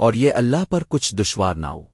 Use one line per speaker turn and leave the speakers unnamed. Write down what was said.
اور یہ اللہ پر کچھ دشوار نہ ہو۔